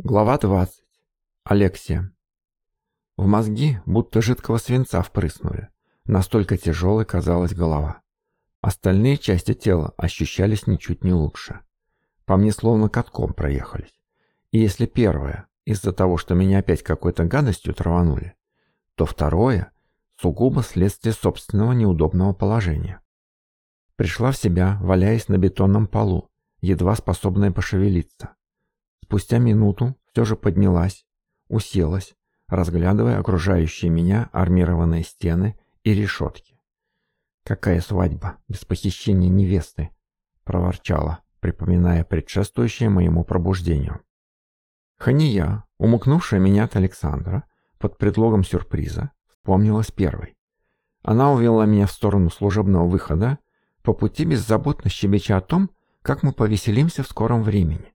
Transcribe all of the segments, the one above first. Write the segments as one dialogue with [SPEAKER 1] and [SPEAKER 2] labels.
[SPEAKER 1] Глава 20. Алексия. В мозги будто жидкого свинца впрыснули. Настолько тяжелой казалась голова. Остальные части тела ощущались ничуть не лучше. По мне словно катком проехались. И если первое, из-за того, что меня опять какой-то гадостью траванули, то второе – сугубо следствие собственного неудобного положения. Пришла в себя, валяясь на бетонном полу, едва способная пошевелиться Спустя минуту все же поднялась, уселась, разглядывая окружающие меня армированные стены и решетки. «Какая свадьба без похищения невесты?» – проворчала, припоминая предшествующее моему пробуждению. Хания, умукнувшая меня от Александра, под предлогом сюрприза, вспомнилась первой. Она увела меня в сторону служебного выхода, по пути беззаботно щебеча о том, как мы повеселимся в скором времени.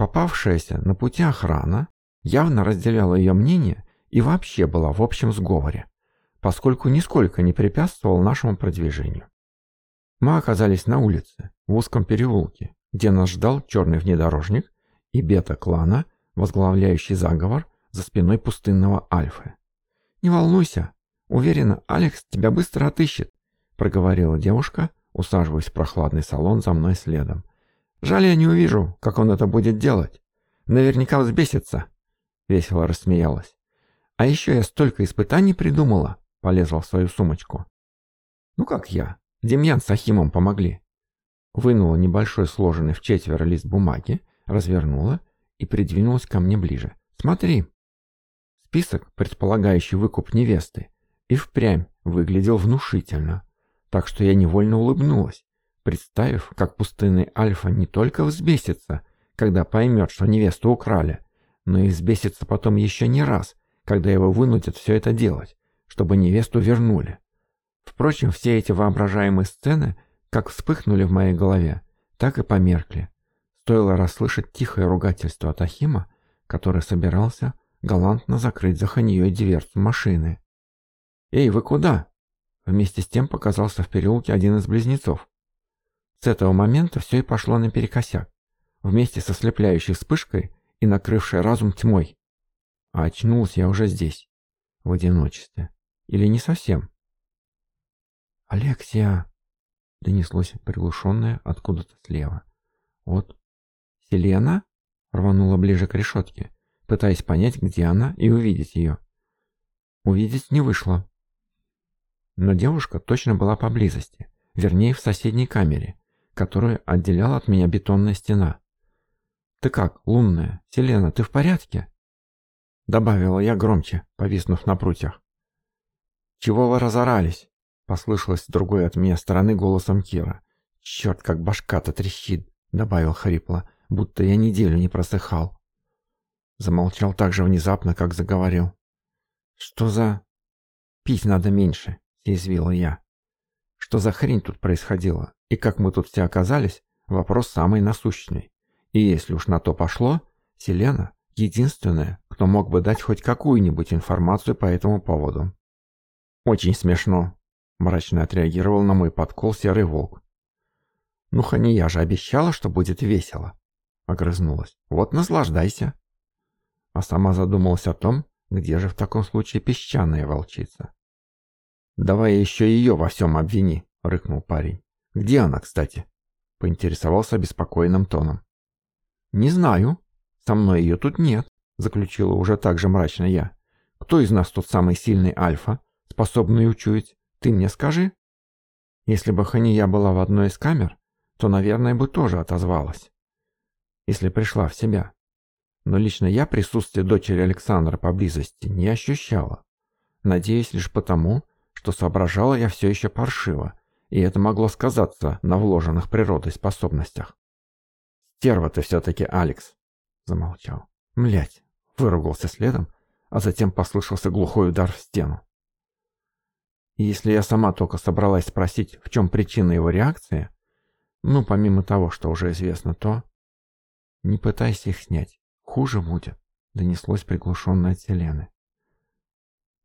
[SPEAKER 1] Попавшаяся на пути охрана явно разделяла ее мнение и вообще была в общем сговоре, поскольку нисколько не препятствовал нашему продвижению. Мы оказались на улице, в узком переулке, где нас ждал черный внедорожник и бета-клана, возглавляющий заговор за спиной пустынного Альфы. «Не волнуйся, уверена, Алекс тебя быстро отыщет», проговорила девушка, усаживаясь в прохладный салон за мной следом. Жаль, я не увижу, как он это будет делать. Наверняка взбесится. Весело рассмеялась. А еще я столько испытаний придумала. Полезла в свою сумочку. Ну как я? Демьян с Ахимом помогли. Вынула небольшой сложенный в четверо лист бумаги, развернула и придвинулась ко мне ближе. Смотри. Список, предполагающий выкуп невесты, и впрямь выглядел внушительно, так что я невольно улыбнулась представив, как пустынный Альфа не только взбесится, когда поймет, что невесту украли, но и взбесится потом еще не раз, когда его вынудят все это делать, чтобы невесту вернули. Впрочем, все эти воображаемые сцены как вспыхнули в моей голове, так и померкли. Стоило расслышать тихое ругательство от Ахима, который собирался галантно закрыть за ханьей диверсию машины. «Эй, вы куда?» Вместе с тем показался в переулке один из близнецов. С этого момента все и пошло наперекосяк, вместе со слепляющей вспышкой и накрывшей разум тьмой. А очнулся я уже здесь, в одиночестве. Или не совсем. «Алексия!» — донеслось приглушенное откуда-то слева. «Вот». «Селена?» — рванула ближе к решетке, пытаясь понять, где она, и увидеть ее. Увидеть не вышло. Но девушка точно была поблизости, вернее, в соседней камере, которую отделяла от меня бетонная стена. «Ты как, лунная? Селена, ты в порядке?» Добавила я громче, повиснув на прутьях. «Чего вы разорались?» Послышалось другой от меня стороны голосом Кира. «Черт, как башка-то трещит!» Добавил хрипло, будто я неделю не просыхал. Замолчал так же внезапно, как заговорил. «Что за...» «Пить надо меньше», — извила я. «Что за хрень тут происходила? И как мы тут все оказались, вопрос самый насущный. И если уж на то пошло, Селена — единственная, кто мог бы дать хоть какую-нибудь информацию по этому поводу. «Очень смешно», — мрачно отреагировал на мой подкол Серый Волк. «Ну, Хания же обещала, что будет весело», — огрызнулась. «Вот наслаждайся». А сама задумалась о том, где же в таком случае песчаная волчица. «Давай еще ее во всем обвини», — рыкнул парень. Где она, кстати?» Поинтересовался обеспокоенным тоном. «Не знаю. Со мной ее тут нет», — заключила уже так же мрачно я. «Кто из нас тот самый сильный альфа, способный учуять? Ты мне скажи». Если бы Хания была в одной из камер, то, наверное, бы тоже отозвалась. Если пришла в себя. Но лично я присутствие дочери Александра поблизости не ощущала. Надеюсь лишь потому, что соображала я все еще паршиво, и это могло сказаться на вложенных природой способностях. «Стерва ты все-таки, Алекс!» — замолчал. Млять, — выругался следом, а затем послышался глухой удар в стену. И если я сама только собралась спросить, в чем причина его реакции, ну, помимо того, что уже известно, то... «Не пытайся их снять, хуже будет», — донеслось приглушенное от Селены.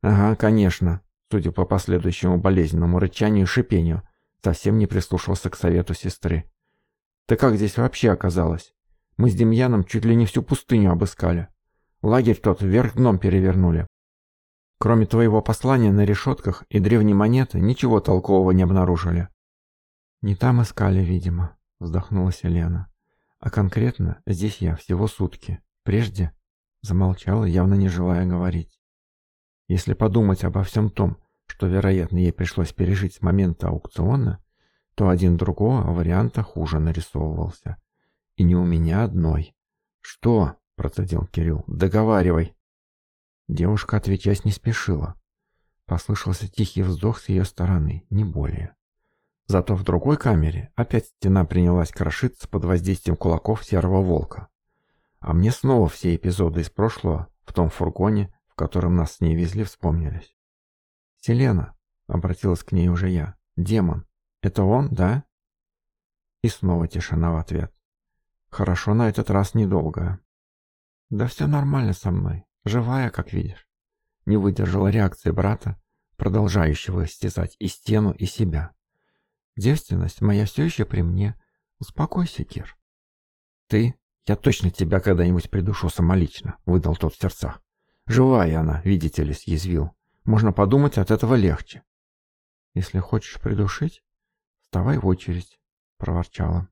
[SPEAKER 1] «Ага, конечно», судя по последующему болезненному рычанию и шипению, совсем не прислушался к совету сестры. «Ты как здесь вообще оказалось? Мы с Демьяном чуть ли не всю пустыню обыскали. Лагерь тот вверх дном перевернули. Кроме твоего послания на решетках и древней монеты ничего толкового не обнаружили». «Не там искали, видимо», — вздохнула Селена. «А конкретно здесь я всего сутки. Прежде...» — замолчала, явно не желая говорить. «Если подумать обо всем том, что, вероятно, ей пришлось пережить с момента аукциона, то один другого варианта хуже нарисовывался. И не у меня одной. «Что?» – процедил Кирилл. «Договаривай!» Девушка отвечать не спешила. Послышался тихий вздох с ее стороны, не более. Зато в другой камере опять стена принялась крошиться под воздействием кулаков серого волка. А мне снова все эпизоды из прошлого в том фургоне, в котором нас с ней везли, вспомнились. «Селена», — обратилась к ней уже я, — «демон. Это он, да?» И снова тишина в ответ. «Хорошо, на этот раз недолго». «Да все нормально со мной. Живая, как видишь». Не выдержала реакции брата, продолжающего истязать и стену, и себя. «Девственность моя все еще при мне. Успокойся, Кир». «Ты? Я точно тебя когда-нибудь придушу самолично», — выдал тот в сердцах. «Живая она, видите ли», — съязвил. Можно подумать, от этого легче. Если хочешь придушить, вставай в очередь, проворчала.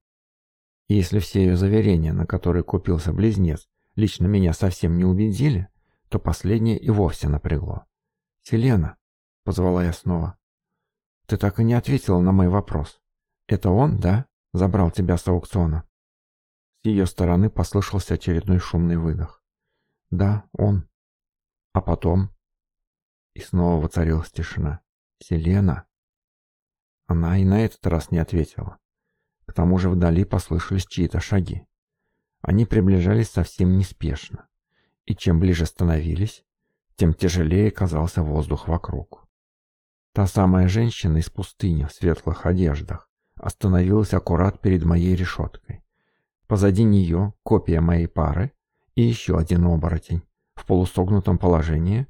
[SPEAKER 1] И если все ее заверения, на которые купился близнец, лично меня совсем не убедили, то последнее и вовсе напрягло. «Селена», — позвала я снова, — «ты так и не ответила на мой вопрос. Это он, да, забрал тебя с аукциона?» С ее стороны послышался очередной шумный выдох. «Да, он». «А потом?» И снова воцарилась тишина. «Селена?» Она и на этот раз не ответила. К тому же вдали послышались чьи-то шаги. Они приближались совсем неспешно. И чем ближе становились, тем тяжелее казался воздух вокруг. Та самая женщина из пустыни в светлых одеждах остановилась аккурат перед моей решеткой. Позади нее копия моей пары и еще один оборотень в полусогнутом положении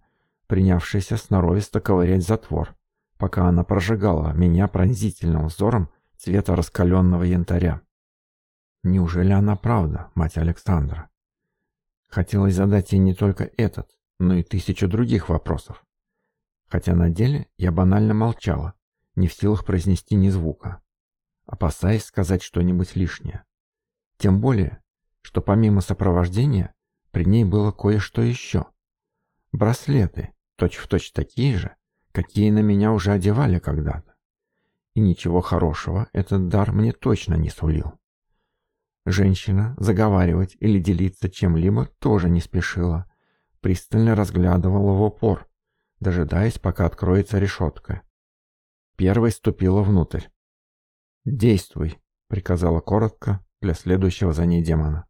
[SPEAKER 1] принявшийся сноровисто ковырять затвор, пока она прожигала меня пронзительным взором цвета раскаленного янтаря. Неужели она правда, мать Александра? Хотелось задать ей не только этот, но и тысячу других вопросов. Хотя на деле я банально молчала, не в силах произнести ни звука, опасаясь сказать что-нибудь лишнее. Тем более, что помимо сопровождения, при ней было кое-что еще. Браслеты, точь-в-точь точь такие же, какие на меня уже одевали когда-то. И ничего хорошего этот дар мне точно не сулил. Женщина заговаривать или делиться чем-либо тоже не спешила, пристально разглядывала в упор, дожидаясь, пока откроется решетка. Первой ступила внутрь. «Действуй», — приказала коротко для следующего за ней демона.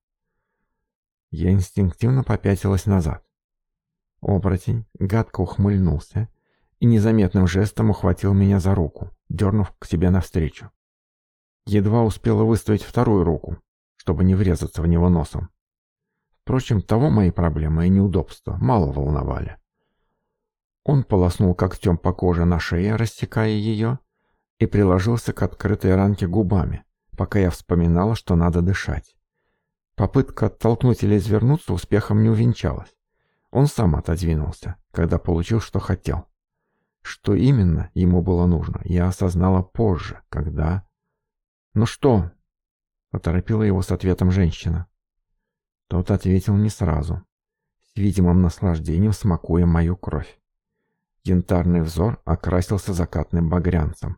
[SPEAKER 1] Я инстинктивно попятилась назад. Оборотень гадко ухмыльнулся и незаметным жестом ухватил меня за руку, дернув к себе навстречу. Едва успела выставить вторую руку, чтобы не врезаться в него носом. Впрочем, того мои проблемы и неудобства мало волновали. Он полоснул когтем по коже на шее, рассекая ее, и приложился к открытой ранке губами, пока я вспоминала, что надо дышать. Попытка оттолкнуть или извернуться успехом не увенчалась. Он сам отодвинулся, когда получил, что хотел. Что именно ему было нужно, я осознала позже, когда... «Ну что?» — поторопила его с ответом женщина. Тот ответил не сразу, с видимым наслаждением смакуя мою кровь. Янтарный взор окрасился закатным багрянцем.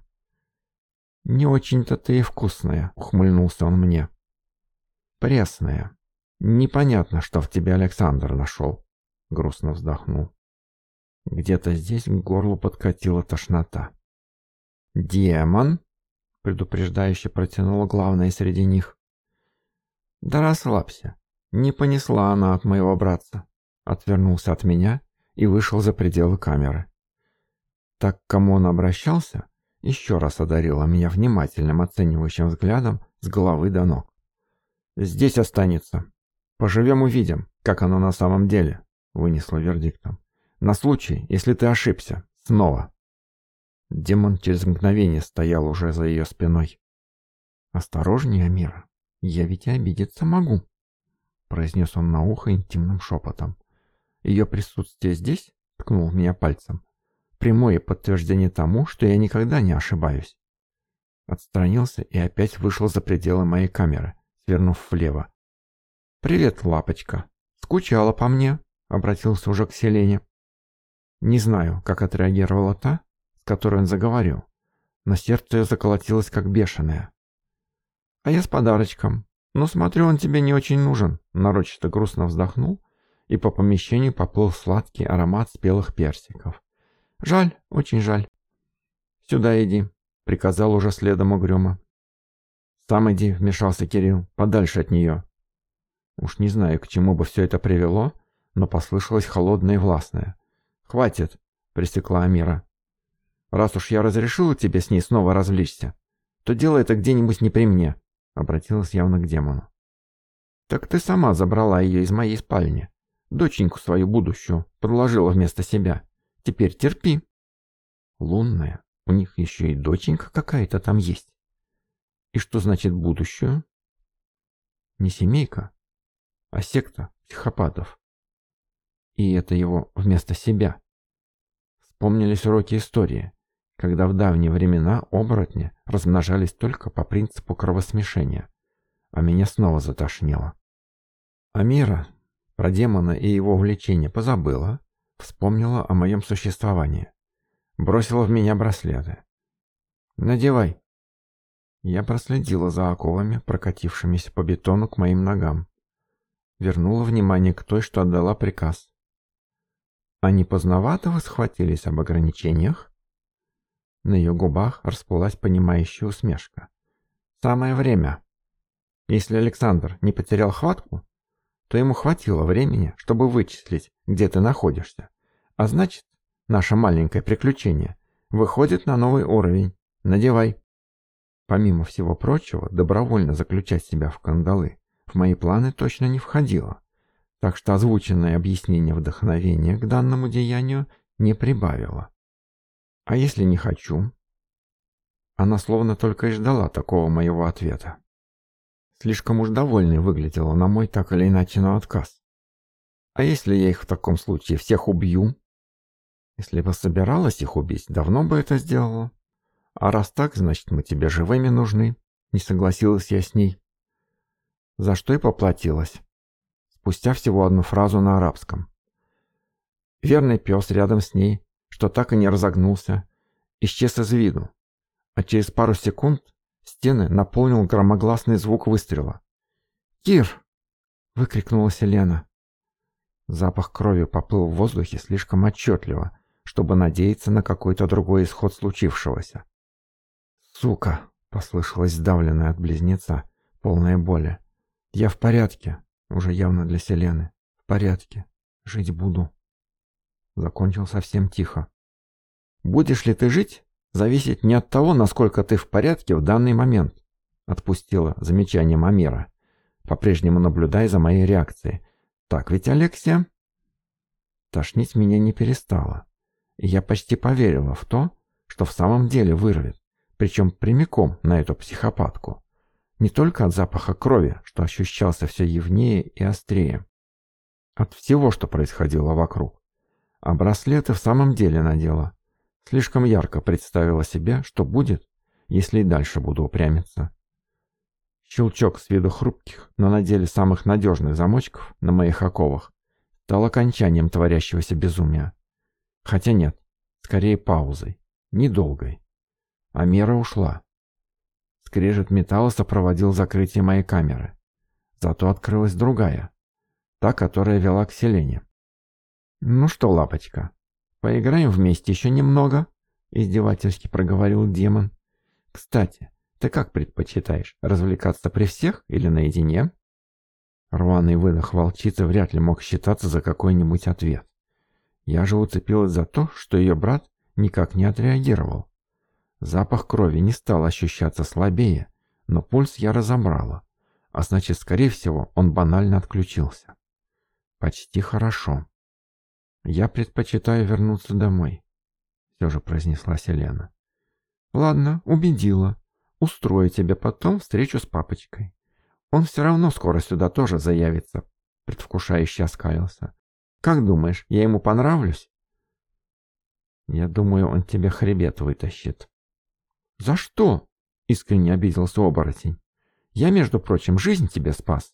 [SPEAKER 1] «Не очень-то ты и вкусная», — ухмыльнулся он мне. «Пресная. Непонятно, что в тебе Александр нашел грустно вздохнул. Где-то здесь к горлу подкатила тошнота. «Демон!» — предупреждающе протянула главная среди них. «Да расслабься. Не понесла она от моего братца». Отвернулся от меня и вышел за пределы камеры. Так, к кому он обращался, еще раз одарила меня внимательным оценивающим взглядом с головы до ног. «Здесь останется. Поживем-увидим, как оно на самом деле» вынесла вердиктом. «На случай, если ты ошибся. Снова». Демон через мгновение стоял уже за ее спиной. «Осторожнее, Амира, я ведь и обидеться могу», — произнес он на ухо интимным шепотом. «Ее присутствие здесь?» — ткнул меня пальцем. «Прямое подтверждение тому, что я никогда не ошибаюсь». Отстранился и опять вышел за пределы моей камеры, свернув влево. «Привет, лапочка. Скучала по мне?» обратился уже к Селене. Не знаю, как отреагировала та, с которой он заговорил, но сердце ее заколотилось как бешеное. «А я с подарочком. Но смотрю, он тебе не очень нужен», — нарочито грустно вздохнул, и по помещению поплыл сладкий аромат спелых персиков. «Жаль, очень жаль». «Сюда иди», — приказал уже следом угрюмо. «Сам иди», — вмешался Кирилл, — «подальше от нее». Уж не знаю, к чему бы все это привело, — но послышалось холодное и властное. «Хватит!» — пристекла Амира. «Раз уж я разрешила тебе с ней снова развлечься, то делай это где-нибудь не при мне», — обратилась явно к демону. «Так ты сама забрала ее из моей спальни. Доченьку свою будущую подложила вместо себя. Теперь терпи». «Лунная, у них еще и доченька какая-то там есть». «И что значит будущую?» «Не семейка, а секта психопатов», и это его вместо себя. Вспомнились уроки истории, когда в давние времена оборотни размножались только по принципу кровосмешения, а меня снова затошнило. Амира про демона и его увлечение позабыла, вспомнила о моем существовании. Бросила в меня браслеты. «Надевай!» Я проследила за оковами, прокатившимися по бетону к моим ногам. Вернула внимание к той, что отдала приказ. Они не поздновато вы схватились об ограничениях?» На ее губах расплылась понимающая усмешка. «Самое время. Если Александр не потерял хватку, то ему хватило времени, чтобы вычислить, где ты находишься. А значит, наше маленькое приключение выходит на новый уровень. Надевай». Помимо всего прочего, добровольно заключать себя в кандалы в мои планы точно не входило так что озвученное объяснение вдохновения к данному деянию не прибавило. «А если не хочу?» Она словно только и ждала такого моего ответа. Слишком уж довольной выглядела на мой так или иначе на отказ. «А если я их в таком случае всех убью?» «Если бы собиралась их убить, давно бы это сделала. А раз так, значит, мы тебе живыми нужны», — не согласилась я с ней. За что и поплатилась спустя всего одну фразу на арабском. Верный пес рядом с ней, что так и не разогнулся, исчез из виду, а через пару секунд стены наполнил громогласный звук выстрела. «Кир!» — выкрикнула Селена. Запах крови поплыл в воздухе слишком отчетливо, чтобы надеяться на какой-то другой исход случившегося. «Сука!» — послышалось сдавленное от близнеца, полное боли. «Я в порядке!» Уже явно для Селены. В порядке. Жить буду. Закончил совсем тихо. Будешь ли ты жить, зависит не от того, насколько ты в порядке в данный момент. Отпустила замечание Мамира, по-прежнему наблюдай за моей реакцией. Так ведь, Алексия? Тошнить меня не перестала. Я почти поверила в то, что в самом деле вырвет, причем прямиком на эту психопатку. Не только от запаха крови, что ощущался все явнее и острее. От всего, что происходило вокруг. А браслеты в самом деле надела. Слишком ярко представила себе, что будет, если и дальше буду упрямиться. Щелчок с виду хрупких, но на деле самых надежных замочков на моих оковах стал окончанием творящегося безумия. Хотя нет, скорее паузой, недолгой. А мера ушла. Скрежет металла сопроводил закрытие моей камеры. Зато открылась другая. Та, которая вела к селене. «Ну что, лапочка, поиграем вместе еще немного?» Издевательски проговорил демон. «Кстати, ты как предпочитаешь, развлекаться при всех или наедине?» Рваный выдох волчицы вряд ли мог считаться за какой-нибудь ответ. Я же уцепилась за то, что ее брат никак не отреагировал. Запах крови не стал ощущаться слабее, но пульс я разобрала, а значит, скорее всего, он банально отключился. Почти хорошо. Я предпочитаю вернуться домой, все же произнесла Селена. Ладно, убедила. Устрою тебе потом встречу с папочкой. Он все равно скоро сюда тоже заявится, предвкушающе оскалился. Как думаешь, я ему понравлюсь? Я думаю, он тебе хребет вытащит, «За что?» — искренне обиделся оборотень. «Я, между прочим, жизнь тебе спас.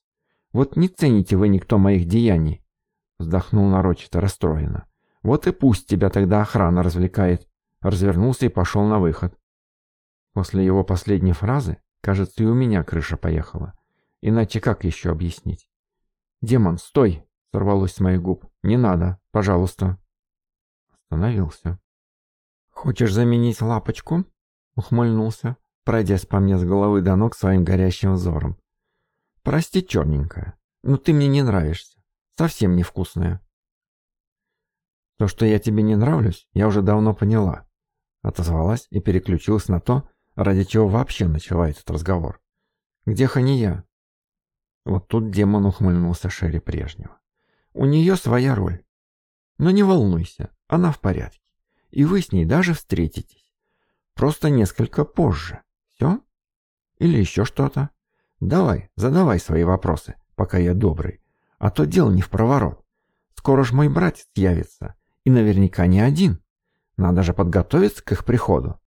[SPEAKER 1] Вот не цените вы никто моих деяний!» Вздохнул нарочито расстроенно. «Вот и пусть тебя тогда охрана развлекает!» Развернулся и пошел на выход. После его последней фразы, кажется, и у меня крыша поехала. Иначе как еще объяснить? «Демон, стой!» — сорвалось с моих губ. «Не надо, пожалуйста!» Остановился. «Хочешь заменить лапочку?» Ухмыльнулся, пройдясь по мне с головы до ног своим горящим взором. «Прости, черненькая, но ты мне не нравишься. Совсем невкусная». «То, что я тебе не нравлюсь, я уже давно поняла», — отозвалась и переключилась на то, ради чего вообще начала этот разговор. «Где Хания?» Вот тут демон ухмыльнулся шире прежнего. «У нее своя роль. Но не волнуйся, она в порядке. И вы с ней даже встретитесь. Просто несколько позже. Все? Или еще что-то? Давай, задавай свои вопросы, пока я добрый. А то дело не в проворот. Скоро ж мой братец явится. И наверняка не один. Надо же подготовиться к их приходу.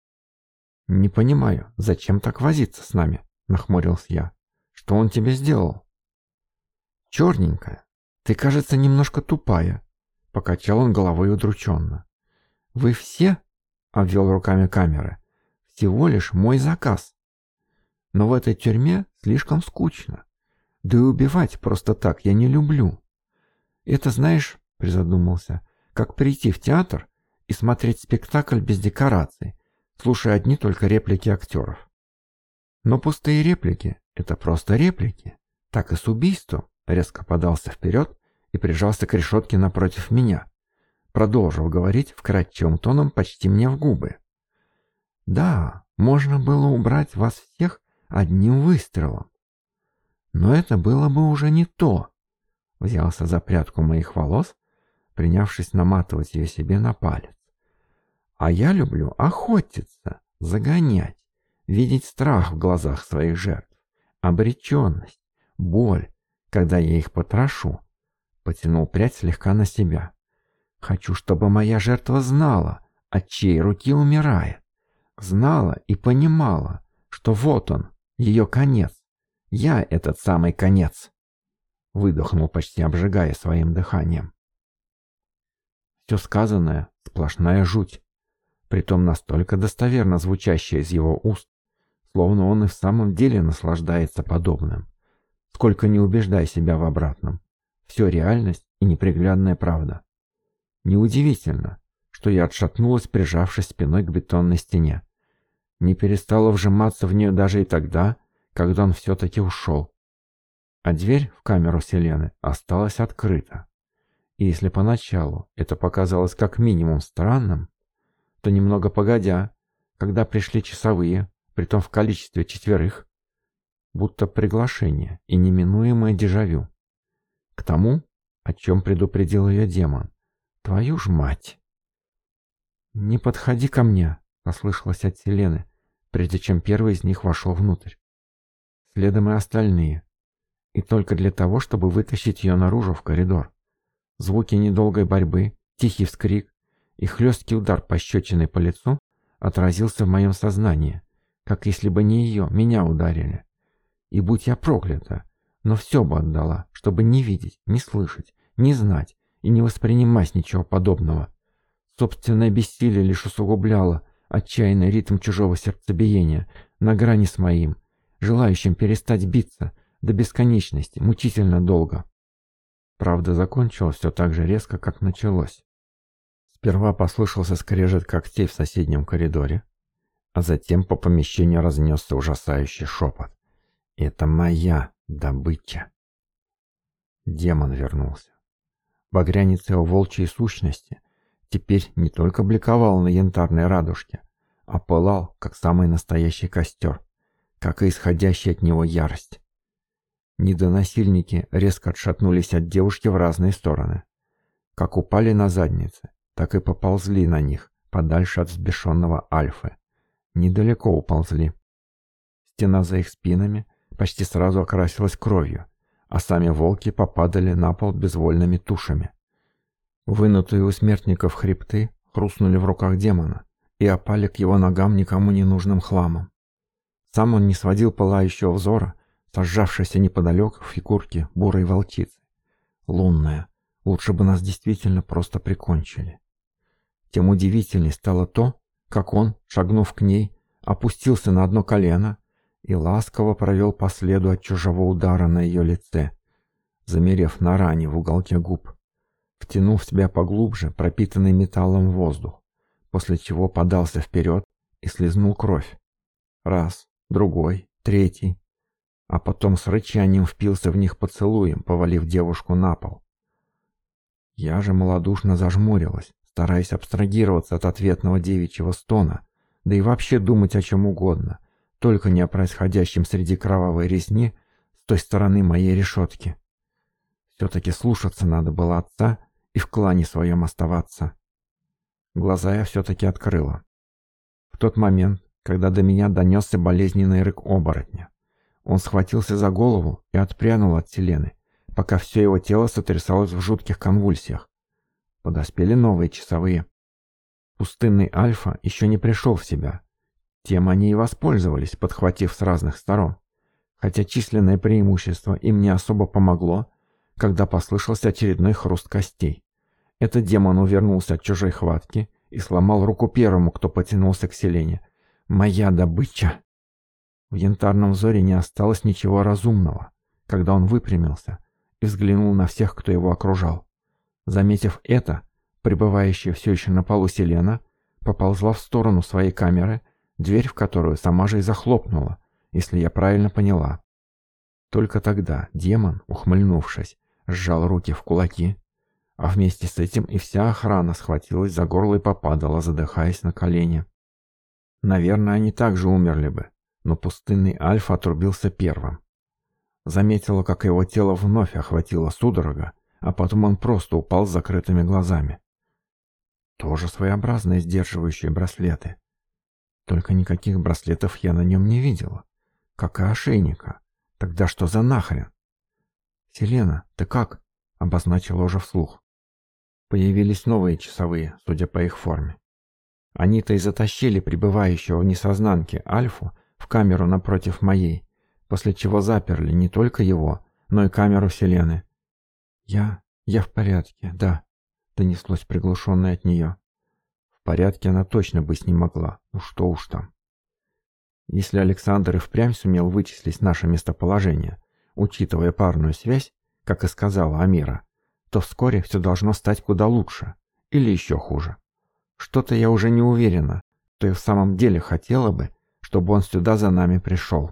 [SPEAKER 1] «Не понимаю, зачем так возиться с нами?» – нахмурился я. «Что он тебе сделал?» «Черненькая, ты, кажется, немножко тупая», – покачал он головой удрученно. «Вы все?» – обвел руками камеры всего лишь мой заказ. Но в этой тюрьме слишком скучно. Да и убивать просто так я не люблю. Это, знаешь, призадумался, как прийти в театр и смотреть спектакль без декораций, слушая одни только реплики актеров. Но пустые реплики — это просто реплики. Так и с убийством резко подался вперед и прижался к решетке напротив меня. Продолжил говорить вкрадчивым тоном почти мне в губы. Да, можно было убрать вас всех одним выстрелом. Но это было бы уже не то. Взялся за прядку моих волос, принявшись наматывать ее себе на палец. А я люблю охотиться, загонять, видеть страх в глазах своих жертв, обреченность, боль, когда я их потрошу. Потянул прядь слегка на себя. Хочу, чтобы моя жертва знала, от чьей руки умирает знала и понимала, что вот он, ее конец. Я этот самый конец. Выдохнул, почти обжигая своим дыханием. Все сказанное — сплошная жуть, притом настолько достоверно звучащая из его уст, словно он и в самом деле наслаждается подобным. Сколько не убеждай себя в обратном. Все реальность и неприглядная правда. Неудивительно, что я отшатнулась, прижавшись спиной к бетонной стене. Не перестала вжиматься в нее даже и тогда, когда он все-таки ушел. А дверь в камеру Селены осталась открыта. И если поначалу это показалось как минимум странным, то немного погодя, когда пришли часовые, притом в количестве четверых, будто приглашение и неминуемое дежавю. К тому, о чем предупредил ее демон. Твою ж мать! «Не подходи ко мне!» — послышалось от Селены, прежде чем первый из них вошел внутрь. Следом и остальные. И только для того, чтобы вытащить ее наружу в коридор. Звуки недолгой борьбы, тихий вскрик и хлесткий удар пощечиной по лицу отразился в моем сознании, как если бы не ее, меня ударили. И будь я проклята, но все бы отдала, чтобы не видеть, не слышать, не знать и не воспринимать ничего подобного. Собственное бессилие лишь усугубляло отчаянный ритм чужого сердцебиения на грани с моим, желающим перестать биться до бесконечности, мучительно долго. Правда, закончилось все так же резко, как началось. Сперва послышался скрежет когтей в соседнем коридоре, а затем по помещению разнесся ужасающий шепот. «Это моя добыча!» Демон вернулся. Багрянец его волчьей сущности теперь не только бликовал на янтарной радужке, а пылал, как самый настоящий костер, как и исходящая от него ярость. Недонасильники резко отшатнулись от девушки в разные стороны. Как упали на задницы, так и поползли на них, подальше от взбешенного Альфы. Недалеко уползли. Стена за их спинами почти сразу окрасилась кровью, а сами волки попадали на пол безвольными тушами. Вынутые у смертников хребты хрустнули в руках демона и опали к его ногам никому не нужным хламом. Сам он не сводил пылающего взора, сожжавшейся неподалеку в фигурке бурой волчицы. Лунная, лучше бы нас действительно просто прикончили. Тем удивительней стало то, как он, шагнув к ней, опустился на одно колено и ласково провел по следу от чужого удара на ее лице, замерев на ране в уголке губ втянул в себя поглубже пропитанный металлом воздух, после чего подался вперед и слезнул кровь. Раз, другой, третий. А потом с рычанием впился в них поцелуем, повалив девушку на пол. Я же малодушно зажмурилась, стараясь абстрагироваться от ответного девичьего стона, да и вообще думать о чем угодно, только не о происходящем среди кровавой резни с той стороны моей решетки. Все-таки слушаться надо было отца и в клане своем оставаться. Глаза я все-таки открыла. В тот момент, когда до меня донесся болезненный рык оборотня. Он схватился за голову и отпрянул от Селены, пока все его тело сотрясалось в жутких конвульсиях. Подоспели новые часовые. Пустынный Альфа еще не пришел в себя. Тем они и воспользовались, подхватив с разных сторон. Хотя численное преимущество им не особо помогло, когда послышался очередной хруст костей. Этот демон увернулся от чужой хватки и сломал руку первому, кто потянулся к Селене. «Моя добыча!» В янтарном взоре не осталось ничего разумного, когда он выпрямился и взглянул на всех, кто его окружал. Заметив это, пребывающая все еще на полу Селена поползла в сторону своей камеры, дверь в которую сама же и захлопнула, если я правильно поняла. Только тогда демон, ухмыльнувшись, сжал руки в кулаки а вместе с этим и вся охрана схватилась за горло и попадала, задыхаясь на колени. Наверное, они также умерли бы, но пустынный Альф отрубился первым. Заметила, как его тело вновь охватило судорога, а потом он просто упал с закрытыми глазами. Тоже своеобразные сдерживающие браслеты. Только никаких браслетов я на нем не видела. Как и ошейника. Тогда что за нахрен? «Селена, ты как?» — обозначила уже вслух. Появились новые часовые, судя по их форме. Они-то и затащили пребывающего в несознанке Альфу в камеру напротив моей, после чего заперли не только его, но и камеру Селены. «Я... я в порядке, да», — донеслось приглушенное от нее. В порядке она точно быть не могла, ну что уж там. Если Александр и впрямь сумел вычислить наше местоположение, учитывая парную связь, как и сказала Амира, — то вскоре все должно стать куда лучше. Или еще хуже. Что-то я уже не уверена, То и в самом деле хотела бы, чтобы он сюда за нами пришел.